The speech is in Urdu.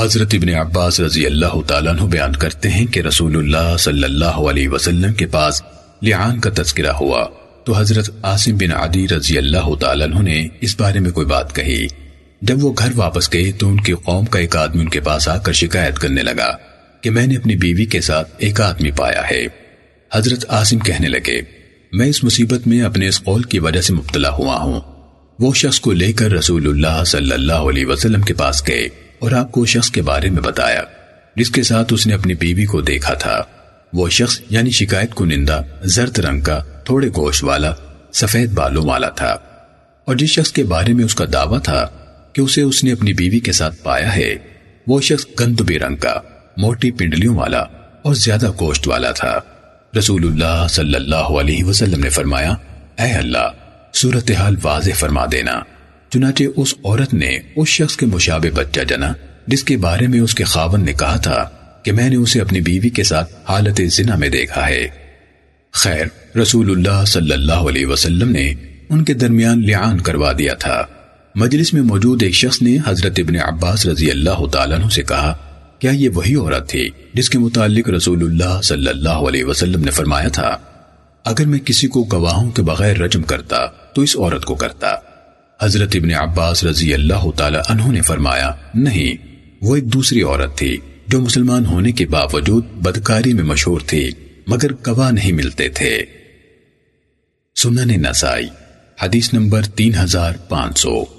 حضرت ابن عباس رضی اللہ تعالیٰ عنہ بیان کرتے ہیں کہ رسول اللہ صلی اللہ علیہ وسلم کے پاس لعان کا تذکرہ ہوا۔ تو حضرت عاصم بن عدی رضی اللہ تعالیٰ عنہ نے اس بارے میں کوئی بات کہی۔ جب وہ گھر واپس گئے تو ان کی قوم کا ایک آدمی ان کے پاس آ کر شکایت کرنے لگا کہ میں نے اپنی بیوی کے ساتھ ایک آدمی پایا ہے۔ حضرت عاصم کہنے لگے، میں اس مصیبت میں اپنے اس قول کی وجہ سے مبتلا ہوا ہوں۔ وہ شخص کو لے کر رسول اللہ صلی اللہ علیہ وسلم کے پاس گئے۔ اور آپ کو شخص کے بارے میں بتایا، جس کے ساتھ اس نے اپنی بیوی کو دیکھا تھا۔ وہ شخص یعنی شکایت کو نندا زرد رنگ کا، تھوڑے گوشت والا، سفید بالوں والا تھا۔ اور جس شخص کے بارے میں اس کا دعویٰ تھا کہ اسے اس نے اپنی بیوی کے ساتھ پایا ہے، وہ شخص گندبی رنگ کا، موٹی پنڈلیوں والا اور زیادہ گوشت والا تھا۔ رسول اللہ صلی اللہ علیہ وسلم نے فرمایا، اے اللہ، صورتحال واضح فرما دینا۔ چنانچہ اس عورت نے اس شخص کے مشابہ بچہ جنا، جس کے بارے میں اس کے خاون نے کہا تھا کہ میں نے اسے اپنی بیوی کے ساتھ حالت زنا میں دیکھا ہے۔ خیر، رسول اللہ صلی اللہ علیہ وسلم نے ان کے درمیان لعان کروا دیا تھا۔ مجلس میں موجود ایک شخص نے حضرت ابن عباس رضی اللہ تعالیٰ عنہ سے کہا، کیا یہ وہی عورت تھی جس کے متعلق رسول اللہ صلی اللہ علیہ وسلم نے فرمایا تھا؟ اگر میں کسی کو گواہوں کے بغیر رجم کرتا، تو اس عورت کو کرتا۔ حضرت ابن عباس رضی اللہ تعالی عنہ نے فرمایا، نہیں، وہ ایک دوسری عورت تھی جو مسلمان ہونے کے باوجود بدکاری میں مشہور تھی، مگر گواہ نہیں ملتے تھے۔ سنن نسائی، حدیث نمبر تین ہزار پانچ سو۔